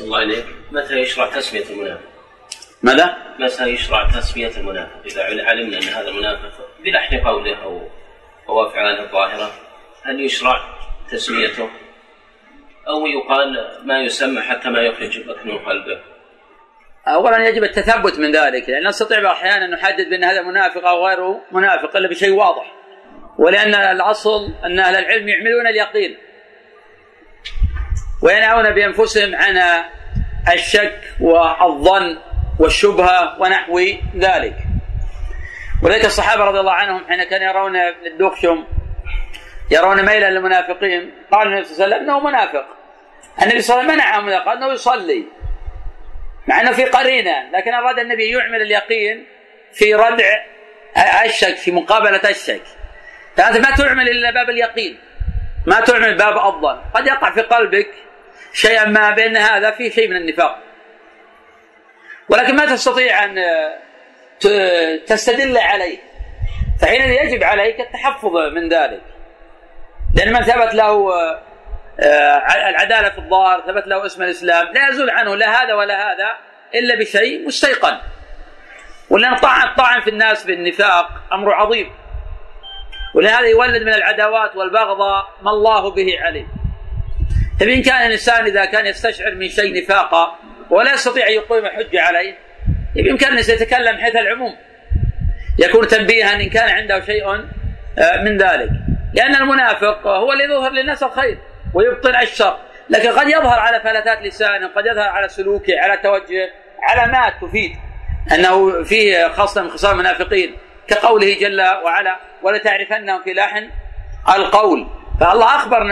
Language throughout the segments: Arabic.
الله عليك متى يشرع تسمية المنافق؟ ماذا؟ متى يشرع تسمية المنافق؟ إذا علمنا أن هذا منافق بلحن قوله أو أو أفعاله الظاهرة هل يشرع تسميته؟ أو يقال ما يسمى حتى ما يخرج مكنون قلبه؟ اولا يجب التثبت من ذلك لأن نستطيع أحيانا أن نحدد بأن هذا منافق أو غيره منافق إلا بشيء واضح ولأن الأصل أن أهل العلم يعملون اليقين وينهون بأنفسهم عن الشك والظن والشبهة ونحو ذلك. ولذلك الصحابة رضي الله عنهم حين كانوا يرون الدخشم يرون ميلا للمنافقين قال النبي صلى الله عليه وسلم إنه منافق. النبي صلى الله عليه وسلم منعهم قال إنه يصلي مع إنه في قرينة لكن أراد النبي يعمل اليقين في ردع الشك في مقابلة الشك. فأنت ما تعمل إلا باب اليقين ما تعمل باب الظن. قد يقع في قلبك شيئا ما بان هذا فيه شيء من النفاق. ولكن ما تستطيع أن تستدل عليه. فحينئذ يجب عليك التحفظ من ذلك. لأن من ثبت له آه، العدالة في الظاهر ثبت له اسم الإسلام لا يزول عنه لا هذا ولا هذا إلا بشيء مستيقن ولأن الطعن الطعن في الناس بالنفاق أمر عظيم. ولهذا يولد من العداوات والبغضاء ما الله به عليم. فإن كان الإنسان إذا كان يستشعر من شيء نفاقا ولا يستطيع أن يقيم حجة عليه بإمكانه أن يتكلم حيث العموم. يكون تنبيها إن كان عنده شيء آه، من ذلك. لأن المنافق هو اللي يظهر للناس الخير ويبطل الشر. لكن قد يظهر على فلتات لسانه قد يظهر على سلوكه على توجه علامات تفيد. أنه فيه خاصة من خصال المنافقين كقوله جل وعلا ولتعرفنهم في لحن القول فالله اخبر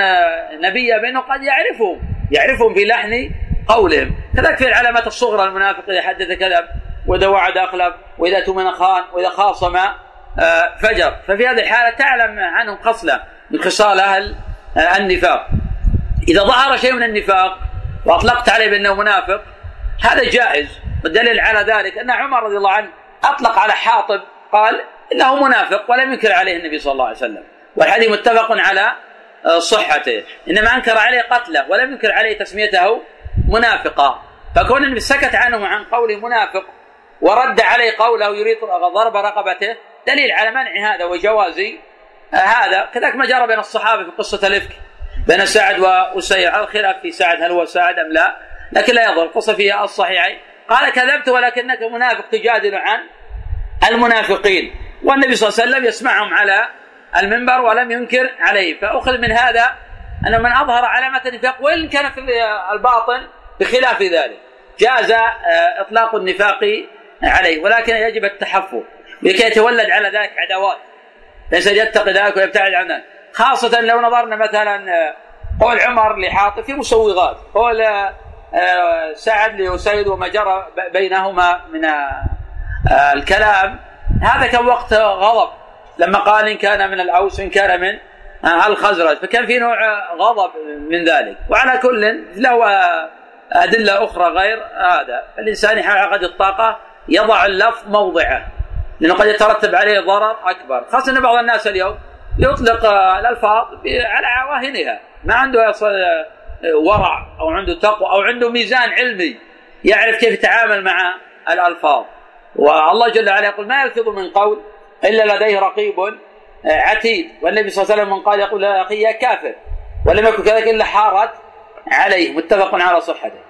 نبيه بأنه قد يعرفهم يعرفهم في لحن قولهم. كذلك في العلامات الصغرى المنافق إذا حدث كذب وإذا وعد أخلف وإذا تمن خان وإذا خاصم آه، فجر. ففي هذه الحالة تعلم عنهم خصله من خصال أهل آه، النفاق. إذا ظهر شيء من النفاق وأطلقت عليه بأنه منافق هذا جائز. والدليل على ذلك أن عمر رضي الله عنه أطلق على حاطب قال إنه منافق ولم ينكر عليه النبي صلى الله عليه وسلم. والحديث متفق على صحته. إنما أنكر عليه قتله ولم ينكر عليه تسميته منافقا فكون النبي سكت عنه عن قوله منافق ورد عليه قوله يريد ضرب رقبته دليل على منع هذا وجواز آه، هذا. كذلك ما جرى بين الصحابة في قصة الإفك بين سعد وأسير على الخلاف في سعد هل هو سعد أم لا لكن لا يضر القصة فيها الصحيحين. قال كذبت ولكنك منافق تجادل عن المنافقين. والنبي صلى الله عليه وسلم يسمعهم على المنبر ولم ينكر عليه. فأخذ من هذا أن من أظهر علامة النفاق وإن كان في الباطن بخلاف ذلك جاز آه، إطلاق النفاق عليه. ولكن يجب التحفظ لكي يتولد على ذلك عداوات. الانسان يتقي ذلك ويبتعد عن ذلك. خاصة لو نظرنا مثلا آه، قول عمر لحاطب في مسوغات قول آه، سعد لأسيد وما جرى بينهما من الكلام. هذا كان وقت غضب. لما قال إن كان من الأوس إن كان من الخزرج. فكان في نوع غضب من ذلك. وعلى كل له أدلة أخرى غير هذا. الإنسان يحاول عقد الطاقة يضع اللفظ موضعه لأنه قد يترتب عليه ضرر أكبر. خاصة أن بعض الناس اليوم يطلق الألفاظ على عواهنها. ما عنده ورع أو عنده تقوى أو عنده ميزان علمي يعرف كيف يتعامل مع الألفاظ. والله جل وعلا يقول ما يلفظ من قول إلا لديه رقيب عتيد. والنبي صلى الله عليه وسلم من قال يقول يا أخي يا كافر. ولم يكن كذلك إلا حارت عليه. متفق على صحته.